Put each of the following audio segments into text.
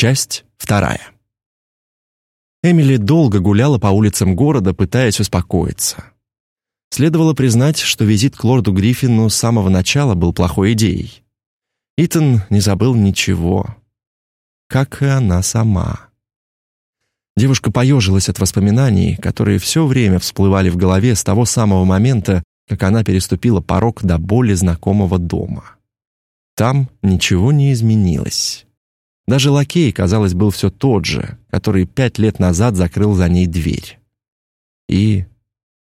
Часть вторая. Эмили долго гуляла по улицам города, пытаясь успокоиться. Следовало признать, что визит к лорду Гриффину с самого начала был плохой идеей. Итан не забыл ничего, как и она сама. Девушка поежилась от воспоминаний, которые все время всплывали в голове с того самого момента, как она переступила порог до боли знакомого дома. Там ничего не изменилось. Даже лакей, казалось, был все тот же, который пять лет назад закрыл за ней дверь. И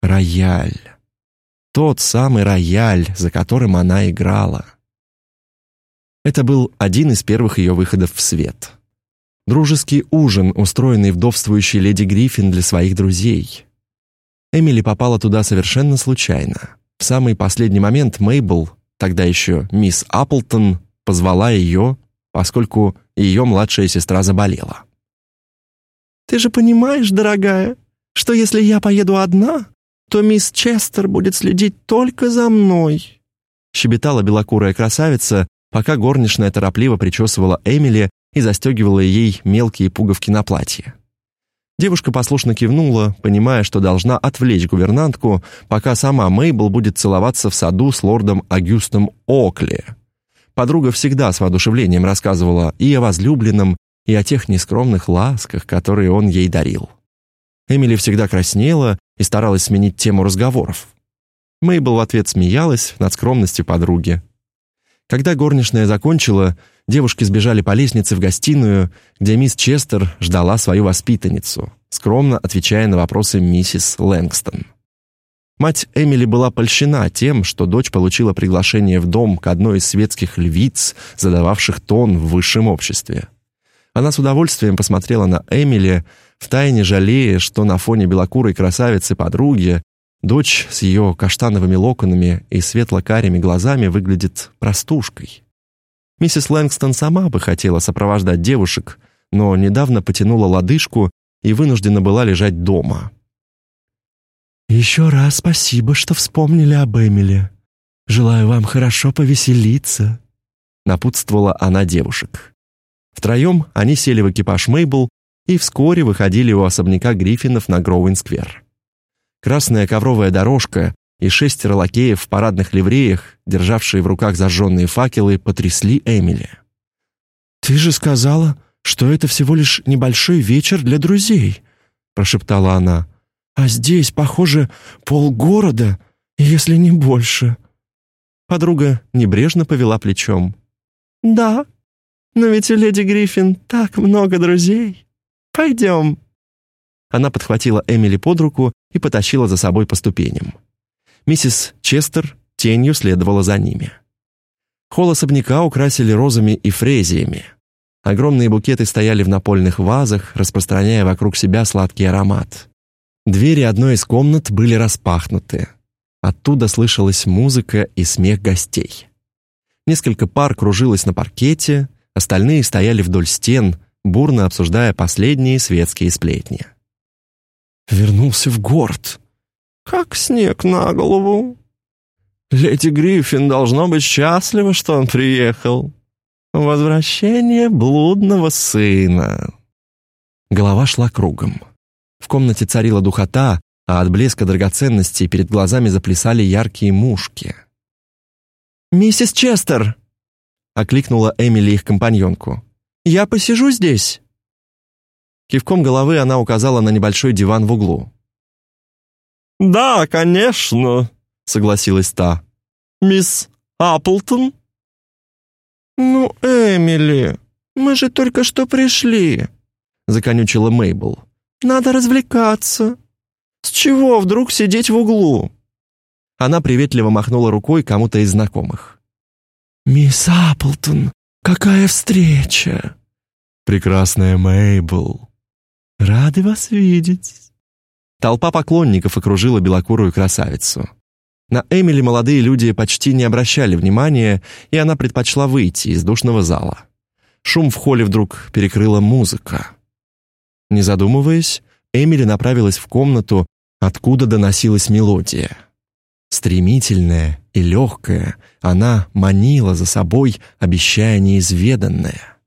рояль. Тот самый рояль, за которым она играла. Это был один из первых ее выходов в свет. Дружеский ужин, устроенный вдовствующей леди Гриффин для своих друзей. Эмили попала туда совершенно случайно. В самый последний момент Мейбл, тогда еще мисс Апплтон, позвала ее, поскольку ее младшая сестра заболела. «Ты же понимаешь, дорогая, что если я поеду одна, то мисс Честер будет следить только за мной», щебетала белокурая красавица, пока горничная торопливо причесывала Эмили и застегивала ей мелкие пуговки на платье. Девушка послушно кивнула, понимая, что должна отвлечь гувернантку, пока сама Мейбл будет целоваться в саду с лордом Агюстом Окли. Подруга всегда с воодушевлением рассказывала и о возлюбленном, и о тех нескромных ласках, которые он ей дарил. Эмили всегда краснела и старалась сменить тему разговоров. Мейбл в ответ смеялась над скромностью подруги. Когда горничная закончила, девушки сбежали по лестнице в гостиную, где мисс Честер ждала свою воспитанницу, скромно отвечая на вопросы миссис Лэнгстон. Мать Эмили была польщена тем, что дочь получила приглашение в дом к одной из светских львиц, задававших тон в высшем обществе. Она с удовольствием посмотрела на Эмили, втайне жалея, что на фоне белокурой красавицы подруги Дочь с ее каштановыми локонами и светло-карими глазами выглядит простушкой. Миссис Лэнгстон сама бы хотела сопровождать девушек, но недавно потянула лодыжку и вынуждена была лежать дома. «Еще раз спасибо, что вспомнили об Эмиле. Желаю вам хорошо повеселиться», — напутствовала она девушек. Втроем они сели в экипаж Мейбл и вскоре выходили у особняка Гриффинов на Гроуин-сквер. Красная ковровая дорожка и шестеро лакеев в парадных ливреях, державшие в руках зажженные факелы, потрясли Эмили. «Ты же сказала, что это всего лишь небольшой вечер для друзей», прошептала она. «А здесь, похоже, полгорода, если не больше». Подруга небрежно повела плечом. «Да, но ведь у леди Гриффин так много друзей. Пойдем». Она подхватила Эмили под руку и потащила за собой по ступеням. Миссис Честер тенью следовала за ними. Холл особняка украсили розами и фрезиями. Огромные букеты стояли в напольных вазах, распространяя вокруг себя сладкий аромат. Двери одной из комнат были распахнуты. Оттуда слышалась музыка и смех гостей. Несколько пар кружилось на паркете, остальные стояли вдоль стен, бурно обсуждая последние светские сплетни. Вернулся в город. Как снег на голову. Леди Гриффин должно быть счастлива, что он приехал. Возвращение блудного сына. Голова шла кругом. В комнате царила духота, а от блеска драгоценностей перед глазами заплясали яркие мушки. «Миссис Честер!» — окликнула Эмили их компаньонку. «Я посижу здесь?» Кивком головы она указала на небольшой диван в углу. «Да, конечно», — согласилась та. «Мисс Апплтон?» «Ну, Эмили, мы же только что пришли», — законючила Мейбл. «Надо развлекаться. С чего вдруг сидеть в углу?» Она приветливо махнула рукой кому-то из знакомых. «Мисс Апплтон, какая встреча!» «Прекрасная Мейбл!» Рады вас видеть. Толпа поклонников окружила белокурую красавицу. На Эмили молодые люди почти не обращали внимания, и она предпочла выйти из душного зала. Шум в холле вдруг перекрыла музыка. Не задумываясь, Эмили направилась в комнату, откуда доносилась мелодия. Стремительная и легкая, она манила за собой, обещая неизведанное.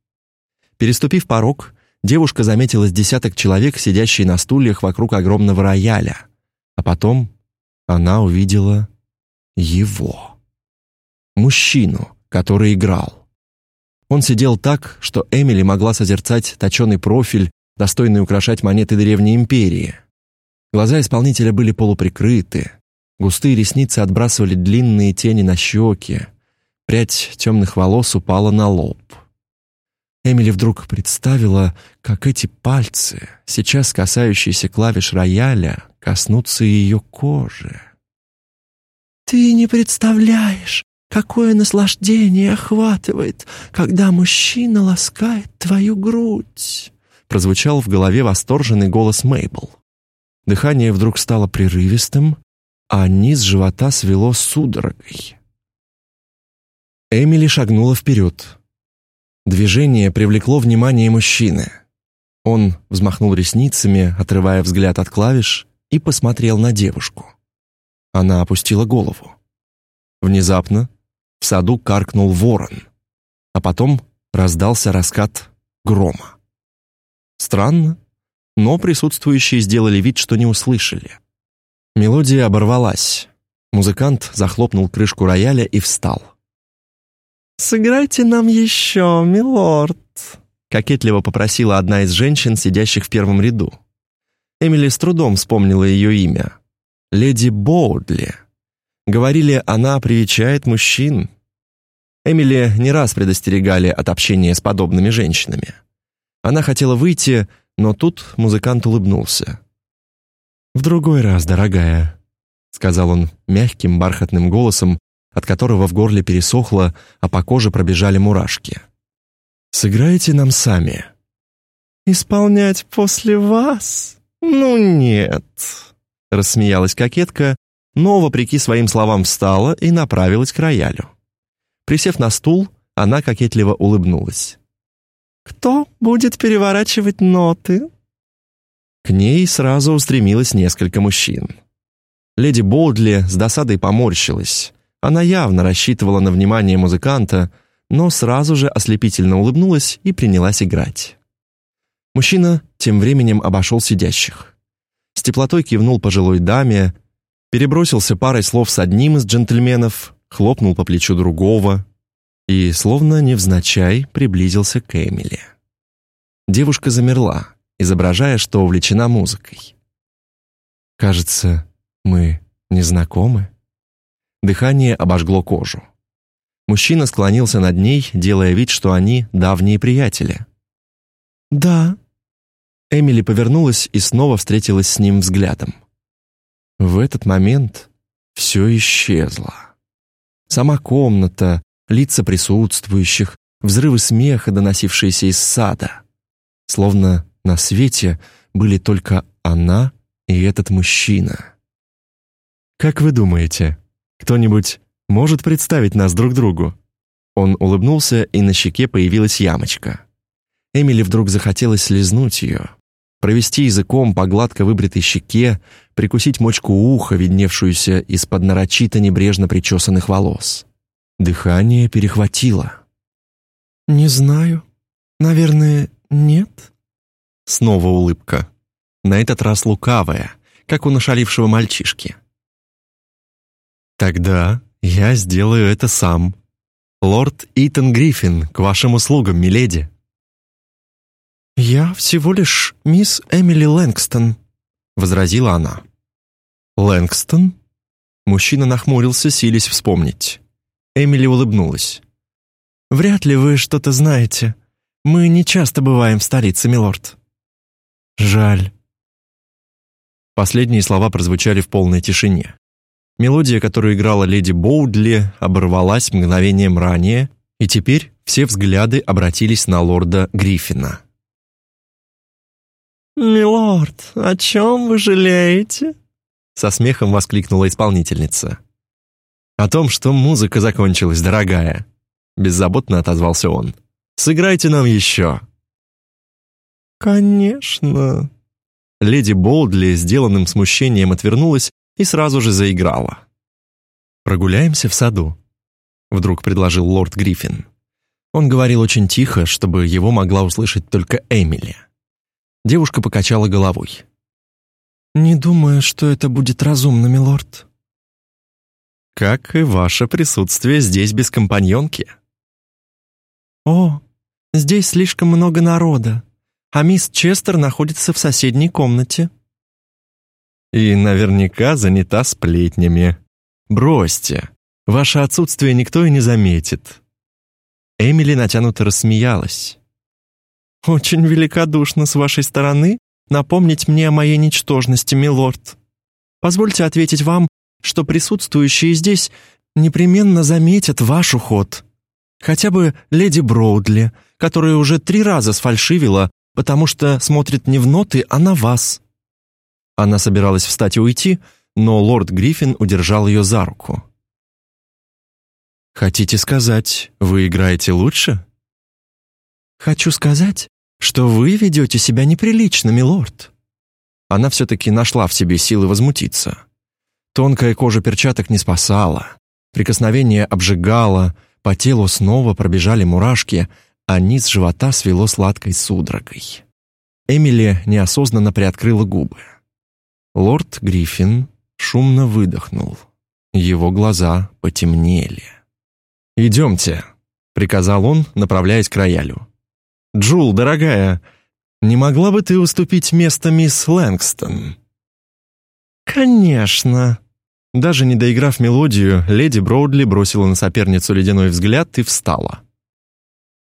Переступив порог, девушка заметила десяток человек, сидящие на стульях вокруг огромного рояля. А потом она увидела его. Мужчину, который играл. Он сидел так, что Эмили могла созерцать точеный профиль, достойный украшать монеты Древней Империи. Глаза исполнителя были полуприкрыты, густые ресницы отбрасывали длинные тени на щеки, прядь темных волос упала на лоб. Эмили вдруг представила, как эти пальцы, сейчас касающиеся клавиш рояля, коснутся ее кожи. «Ты не представляешь, какое наслаждение охватывает, когда мужчина ласкает твою грудь!» Прозвучал в голове восторженный голос Мейбл. Дыхание вдруг стало прерывистым, а низ живота свело судорогой. Эмили шагнула вперед. Движение привлекло внимание мужчины. Он взмахнул ресницами, отрывая взгляд от клавиш, и посмотрел на девушку. Она опустила голову. Внезапно в саду каркнул ворон, а потом раздался раскат грома. Странно, но присутствующие сделали вид, что не услышали. Мелодия оборвалась. Музыкант захлопнул крышку рояля и встал. «Сыграйте нам еще, милорд», — кокетливо попросила одна из женщин, сидящих в первом ряду. Эмили с трудом вспомнила ее имя. Леди Боудли. Говорили, она привечает мужчин. Эмили не раз предостерегали от общения с подобными женщинами. Она хотела выйти, но тут музыкант улыбнулся. «В другой раз, дорогая», — сказал он мягким бархатным голосом, от которого в горле пересохло, а по коже пробежали мурашки. «Сыграете нам сами». «Исполнять после вас? Ну нет», — рассмеялась кокетка, но, вопреки своим словам, встала и направилась к роялю. Присев на стул, она кокетливо улыбнулась. «Кто будет переворачивать ноты?» К ней сразу устремилось несколько мужчин. Леди Болдли с досадой поморщилась. Она явно рассчитывала на внимание музыканта, но сразу же ослепительно улыбнулась и принялась играть. Мужчина тем временем обошел сидящих. С теплотой кивнул пожилой даме, перебросился парой слов с одним из джентльменов, хлопнул по плечу другого и, словно невзначай, приблизился к Эмили. Девушка замерла, изображая, что увлечена музыкой. «Кажется, мы не знакомы?» Дыхание обожгло кожу. Мужчина склонился над ней, делая вид, что они давние приятели. «Да». Эмили повернулась и снова встретилась с ним взглядом. В этот момент все исчезло. Сама комната, лица присутствующих, взрывы смеха, доносившиеся из сада. Словно на свете были только она и этот мужчина. «Как вы думаете, кто-нибудь может представить нас друг другу?» Он улыбнулся, и на щеке появилась ямочка. Эмили вдруг захотелось слезнуть ее, провести языком по гладко выбритой щеке, прикусить мочку уха, видневшуюся из-под нарочито небрежно причесанных волос. Дыхание перехватило. «Не знаю. Наверное, нет?» Снова улыбка. На этот раз лукавая, как у нашалившего мальчишки. «Тогда я сделаю это сам. Лорд Итан Гриффин, к вашим услугам, миледи». «Я всего лишь мисс Эмили Лэнгстон», — возразила она. «Лэнгстон?» Мужчина нахмурился, силясь вспомнить. Эмили улыбнулась. «Вряд ли вы что-то знаете. Мы не часто бываем в столице, милорд». «Жаль». Последние слова прозвучали в полной тишине. Мелодия, которую играла леди Боудли, оборвалась мгновением ранее, и теперь все взгляды обратились на лорда Гриффина. «Милорд, о чем вы жалеете?» Со смехом воскликнула исполнительница. «О том, что музыка закончилась, дорогая», беззаботно отозвался он. «Сыграйте нам еще». «Конечно». Леди Болдли сделанным смущением отвернулась и сразу же заиграла. «Прогуляемся в саду», — вдруг предложил лорд Гриффин. Он говорил очень тихо, чтобы его могла услышать только Эмили. Девушка покачала головой. «Не думаю, что это будет разумно, милорд». «Как и ваше присутствие здесь без компаньонки». «О, здесь слишком много народа, а мисс Честер находится в соседней комнате». «И наверняка занята сплетнями. Бросьте, ваше отсутствие никто и не заметит». Эмили натянуто рассмеялась. «Очень великодушно с вашей стороны напомнить мне о моей ничтожности, милорд. Позвольте ответить вам, что присутствующие здесь непременно заметят ваш уход. Хотя бы леди Броудли, которая уже три раза сфальшивила, потому что смотрит не в ноты, а на вас». Она собиралась встать и уйти, но лорд Гриффин удержал ее за руку. «Хотите сказать, вы играете лучше?» «Хочу сказать, что вы ведете себя неприлично, милорд». Она все-таки нашла в себе силы возмутиться. Тонкая кожа перчаток не спасала, прикосновение обжигало, по телу снова пробежали мурашки, а низ живота свело сладкой судорогой. Эмили неосознанно приоткрыла губы. Лорд Гриффин шумно выдохнул. Его глаза потемнели. «Идемте», — приказал он, направляясь к роялю. «Джул, дорогая, не могла бы ты уступить место мисс Лэнгстон?» «Конечно». Даже не доиграв мелодию, леди Броудли бросила на соперницу ледяной взгляд и встала.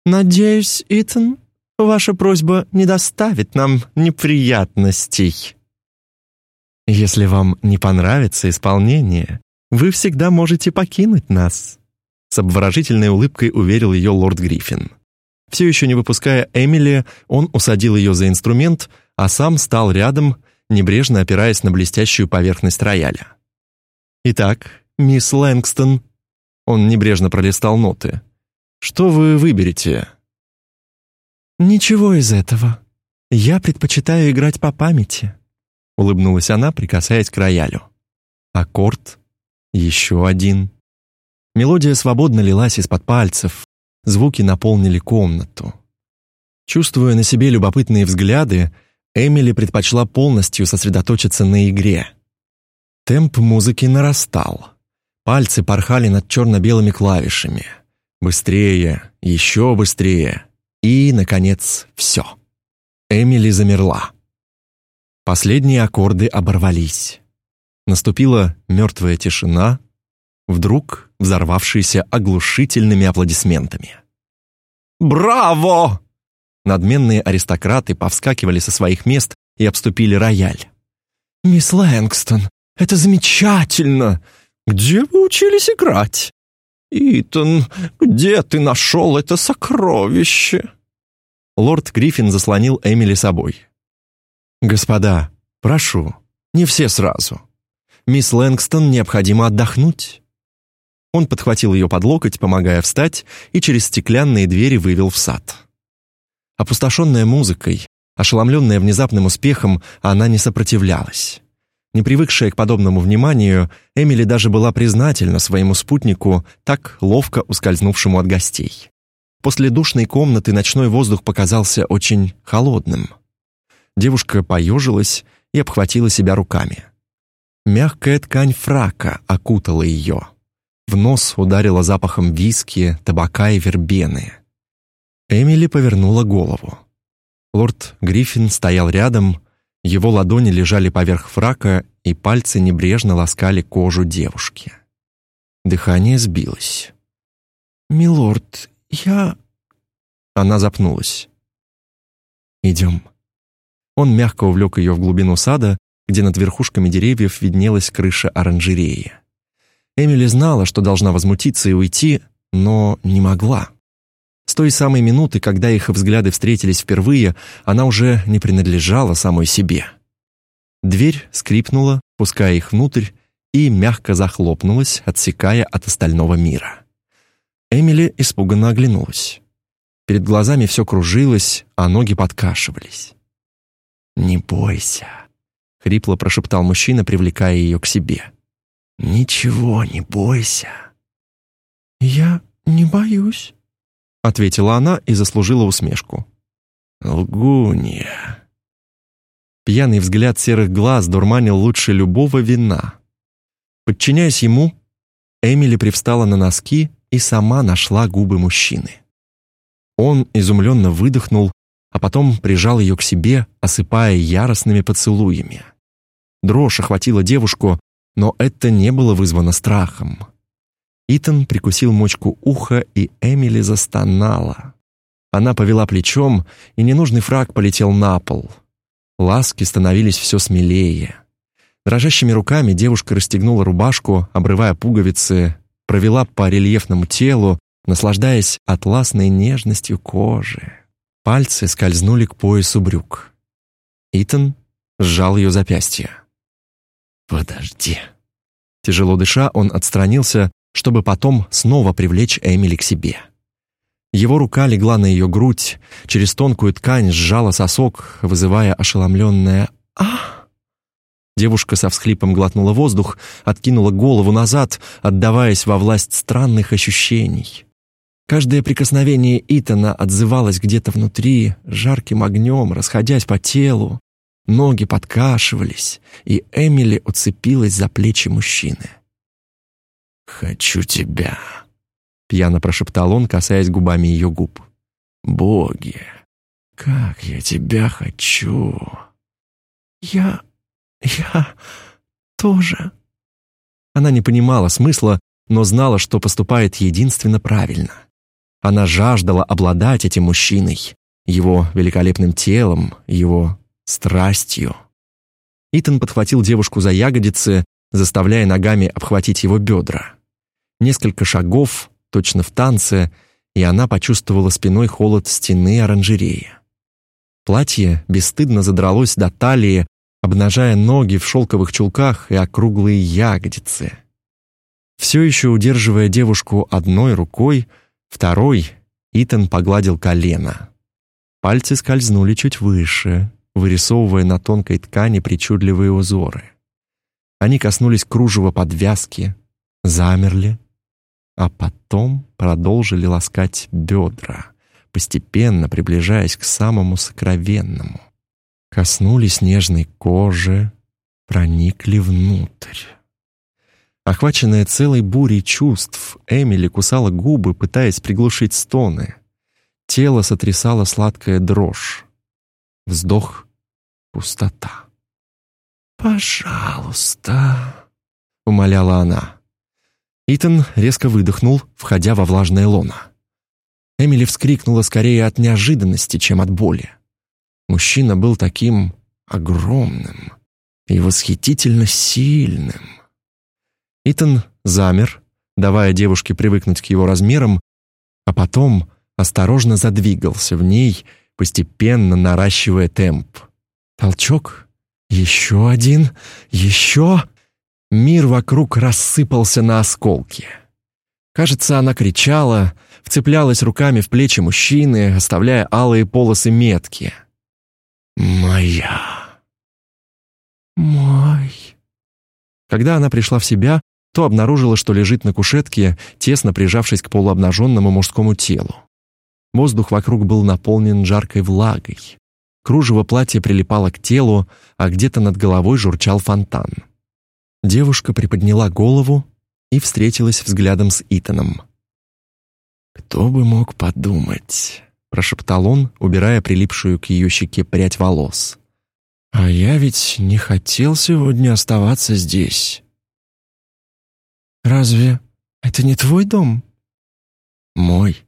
«Надеюсь, Итан, ваша просьба не доставит нам неприятностей». «Если вам не понравится исполнение, вы всегда можете покинуть нас», с обворожительной улыбкой уверил ее лорд Гриффин. Все еще не выпуская Эмили, он усадил ее за инструмент, а сам стал рядом, небрежно опираясь на блестящую поверхность рояля. «Итак, мисс Лэнгстон...» Он небрежно пролистал ноты. «Что вы выберете?» «Ничего из этого. Я предпочитаю играть по памяти», — улыбнулась она, прикасаясь к роялю. Аккорд, еще один. Мелодия свободно лилась из-под пальцев, звуки наполнили комнату. Чувствуя на себе любопытные взгляды, Эмили предпочла полностью сосредоточиться на игре. Темп музыки нарастал. Пальцы порхали над черно-белыми клавишами. Быстрее, еще быстрее. И, наконец, все. Эмили замерла. Последние аккорды оборвались. Наступила мертвая тишина, вдруг взорвавшийся оглушительными аплодисментами. «Браво!» Надменные аристократы повскакивали со своих мест и обступили рояль. «Мисс Лэнгстон, это замечательно! Где вы учились играть? Итан, где ты нашел это сокровище?» Лорд Гриффин заслонил Эмили собой. «Господа, прошу, не все сразу. Мисс Лэнгстон необходимо отдохнуть». Он подхватил ее под локоть, помогая встать, и через стеклянные двери вывел в сад. Опустошенная музыкой, ошеломленная внезапным успехом, она не сопротивлялась. Не привыкшая к подобному вниманию, Эмили даже была признательна своему спутнику, так ловко ускользнувшему от гостей. После душной комнаты ночной воздух показался очень холодным. Девушка поежилась и обхватила себя руками. Мягкая ткань фрака окутала ее. В нос ударило запахом виски, табака и вербены. Эмили повернула голову. Лорд Гриффин стоял рядом, его ладони лежали поверх фрака, и пальцы небрежно ласкали кожу девушки. Дыхание сбилось. «Милорд, я...» Она запнулась. «Идем». Он мягко увлек ее в глубину сада, где над верхушками деревьев виднелась крыша оранжереи. Эмили знала, что должна возмутиться и уйти, но не могла. С той самой минуты, когда их взгляды встретились впервые, она уже не принадлежала самой себе. Дверь скрипнула, пуская их внутрь, и мягко захлопнулась, отсекая от остального мира. Эмили испуганно оглянулась. Перед глазами все кружилось, а ноги подкашивались. «Не бойся», — хрипло прошептал мужчина, привлекая ее к себе. «Ничего не бойся». «Я не боюсь». Ответила она и заслужила усмешку. «Лгунья». Пьяный взгляд серых глаз дурманил лучше любого вина. Подчиняясь ему, Эмили привстала на носки и сама нашла губы мужчины. Он изумленно выдохнул, а потом прижал ее к себе, осыпая яростными поцелуями. Дрожь охватила девушку, но это не было вызвано страхом. Итан прикусил мочку уха, и Эмили застонала. Она повела плечом, и ненужный фраг полетел на пол. Ласки становились все смелее. Дрожащими руками девушка расстегнула рубашку, обрывая пуговицы, провела по рельефному телу, наслаждаясь атласной нежностью кожи. Пальцы скользнули к поясу брюк. Итан сжал ее запястье. «Подожди». Тяжело дыша, он отстранился, чтобы потом снова привлечь Эмили к себе. Его рука легла на ее грудь, через тонкую ткань сжала сосок, вызывая ошеломленное «Ах!». Девушка со всхлипом глотнула воздух, откинула голову назад, отдаваясь во власть странных ощущений. Каждое прикосновение Итана отзывалось где-то внутри, жарким огнем, расходясь по телу. Ноги подкашивались, и Эмили уцепилась за плечи мужчины. «Хочу тебя», — пьяно прошептал он, касаясь губами ее губ. «Боги, как я тебя хочу!» «Я... я... тоже...» Она не понимала смысла, но знала, что поступает единственно правильно. Она жаждала обладать этим мужчиной, его великолепным телом, его страстью. Итан подхватил девушку за ягодицы, заставляя ногами обхватить его бедра. Несколько шагов, точно в танце, и она почувствовала спиной холод стены оранжереи. Платье бесстыдно задралось до талии, обнажая ноги в шелковых чулках и округлые ягодицы. Все еще удерживая девушку одной рукой, второй Итан погладил колено. Пальцы скользнули чуть выше, вырисовывая на тонкой ткани причудливые узоры. Они коснулись кружева подвязки, замерли, а потом продолжили ласкать бедра, постепенно приближаясь к самому сокровенному. Коснулись нежной кожи, проникли внутрь. Охваченная целой бурей чувств, Эмили кусала губы, пытаясь приглушить стоны. Тело сотрясало сладкая дрожь. Вздох — пустота. «Пожалуйста», — умоляла она. Итан резко выдохнул, входя во влажное лоно. Эмили вскрикнула скорее от неожиданности, чем от боли. Мужчина был таким огромным и восхитительно сильным. Итан замер, давая девушке привыкнуть к его размерам, а потом осторожно задвигался в ней, постепенно наращивая темп. Толчок, еще один, еще... Мир вокруг рассыпался на осколки. Кажется, она кричала, вцеплялась руками в плечи мужчины, оставляя алые полосы метки. «Моя! Мой!» Когда она пришла в себя, то обнаружила, что лежит на кушетке, тесно прижавшись к полуобнаженному мужскому телу. Воздух вокруг был наполнен жаркой влагой. Кружево платья прилипало к телу, а где-то над головой журчал фонтан. Девушка приподняла голову и встретилась взглядом с Итаном. «Кто бы мог подумать?» — прошептал он, убирая прилипшую к ее щеке прядь волос. «А я ведь не хотел сегодня оставаться здесь». «Разве это не твой дом?» «Мой».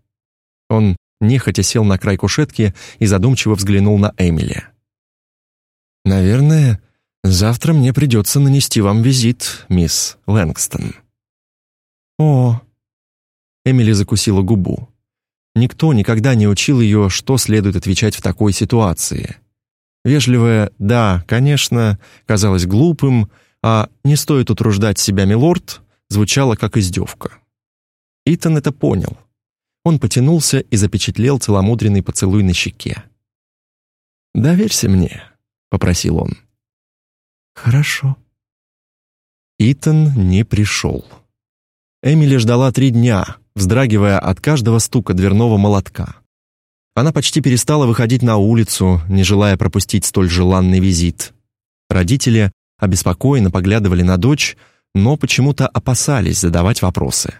Он нехотя сел на край кушетки и задумчиво взглянул на Эмили. «Наверное, Завтра мне придется нанести вам визит, мисс Лэнгстон». «О!» Эмили закусила губу. Никто никогда не учил ее, что следует отвечать в такой ситуации. Вежливое «да, конечно» казалось глупым, а «не стоит утруждать себя, милорд» звучало как издевка. Итан это понял. Он потянулся и запечатлел целомудренный поцелуй на щеке. «Доверься мне», — попросил он. «Хорошо». Итан не пришел. Эмили ждала три дня, вздрагивая от каждого стука дверного молотка. Она почти перестала выходить на улицу, не желая пропустить столь желанный визит. Родители обеспокоенно поглядывали на дочь, но почему-то опасались задавать вопросы.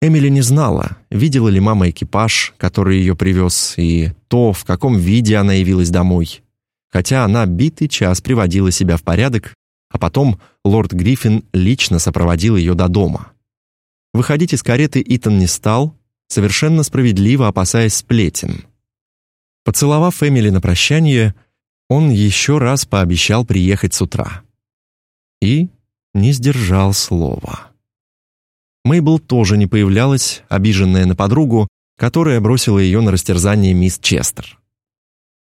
Эмили не знала, видела ли мама экипаж, который ее привез, и то, в каком виде она явилась домой. Хотя она битый час приводила себя в порядок, а потом лорд Гриффин лично сопроводил ее до дома. Выходить из кареты Итан не стал, совершенно справедливо опасаясь сплетен. Поцеловав Эмили на прощание, он еще раз пообещал приехать с утра. И не сдержал слова. Мейбл тоже не появлялась, обиженная на подругу, которая бросила ее на растерзание мисс Честер.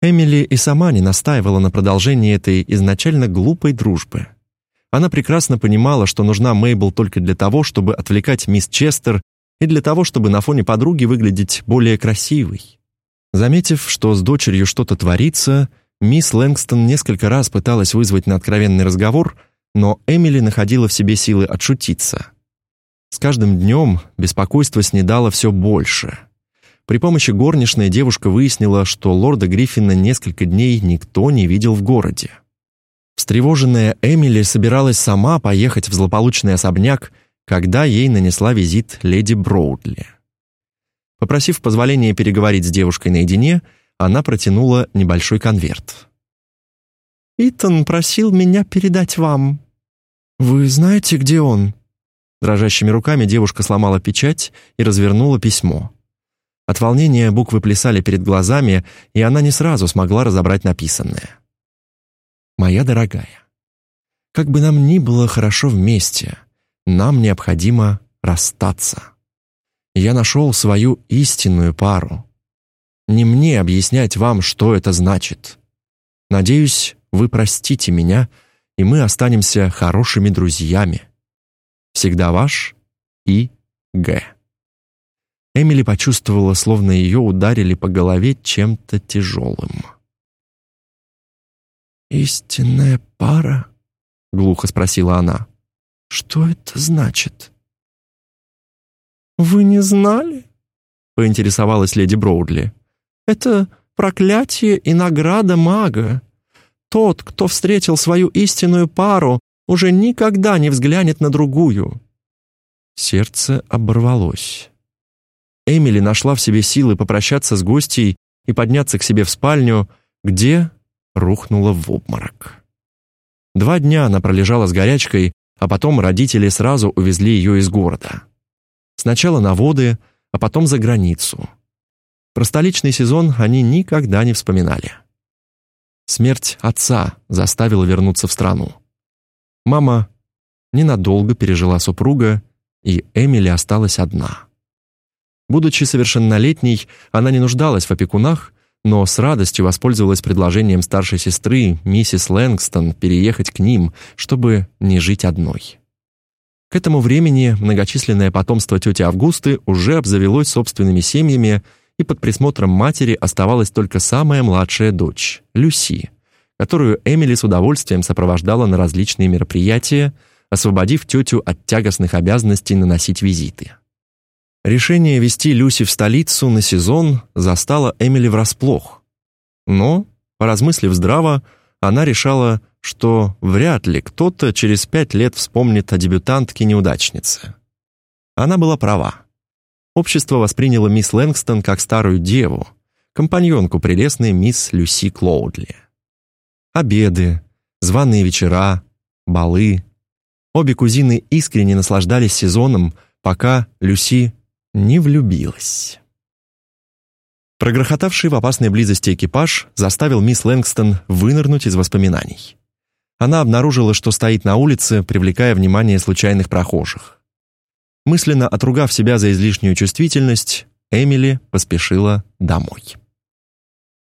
Эмили и сама не настаивала на продолжении этой изначально глупой дружбы. Она прекрасно понимала, что нужна Мейбл только для того, чтобы отвлекать мисс Честер и для того, чтобы на фоне подруги выглядеть более красивой. Заметив, что с дочерью что-то творится, мисс Лэнгстон несколько раз пыталась вызвать на откровенный разговор, но Эмили находила в себе силы отшутиться. С каждым днем беспокойство снедало все больше. При помощи горничной девушка выяснила, что лорда Гриффина несколько дней никто не видел в городе. Встревоженная Эмили собиралась сама поехать в злополучный особняк, когда ей нанесла визит леди Броудли. Попросив позволения переговорить с девушкой наедине, она протянула небольшой конверт. «Итан просил меня передать вам». «Вы знаете, где он?» Дрожащими руками девушка сломала печать и развернула письмо. От волнения буквы плясали перед глазами, и она не сразу смогла разобрать написанное. «Моя дорогая, как бы нам ни было хорошо вместе, нам необходимо расстаться. Я нашел свою истинную пару. Не мне объяснять вам, что это значит. Надеюсь, вы простите меня, и мы останемся хорошими друзьями. Всегда ваш И. Г. Эмили почувствовала, словно ее ударили по голове чем-то тяжелым. «Истинная пара?» — глухо спросила она. «Что это значит?» «Вы не знали?» — поинтересовалась леди Броудли. «Это проклятие и награда мага. Тот, кто встретил свою истинную пару, уже никогда не взглянет на другую. Сердце оборвалось. Эмили нашла в себе силы попрощаться с гостьей и подняться к себе в спальню, где рухнула в обморок. Два дня она пролежала с горячкой, а потом родители сразу увезли ее из города. Сначала на воды, а потом за границу. Про столичный сезон они никогда не вспоминали. Смерть отца заставила вернуться в страну. Мама ненадолго пережила супруга, и Эмили осталась одна. Будучи совершеннолетней, она не нуждалась в опекунах, но с радостью воспользовалась предложением старшей сестры, миссис Лэнгстон, переехать к ним, чтобы не жить одной. К этому времени многочисленное потомство тети Августы уже обзавелось собственными семьями, и под присмотром матери оставалась только самая младшая дочь, Люси, которую Эмили с удовольствием сопровождала на различные мероприятия, освободив тетю от тягостных обязанностей наносить визиты. Решение вести Люси в столицу на сезон застало Эмили врасплох. Но, поразмыслив здраво, она решала, что вряд ли кто-то через пять лет вспомнит о дебютантке-неудачнице. Она была права. Общество восприняло мисс Лэнгстон как старую деву, компаньонку прелестной мисс Люси Клоудли. Обеды, званые вечера, балы. Обе кузины искренне наслаждались сезоном, пока Люси не влюбилась. Прогрохотавший в опасной близости экипаж заставил мисс Лэнгстон вынырнуть из воспоминаний. Она обнаружила, что стоит на улице, привлекая внимание случайных прохожих. Мысленно отругав себя за излишнюю чувствительность, Эмили поспешила домой.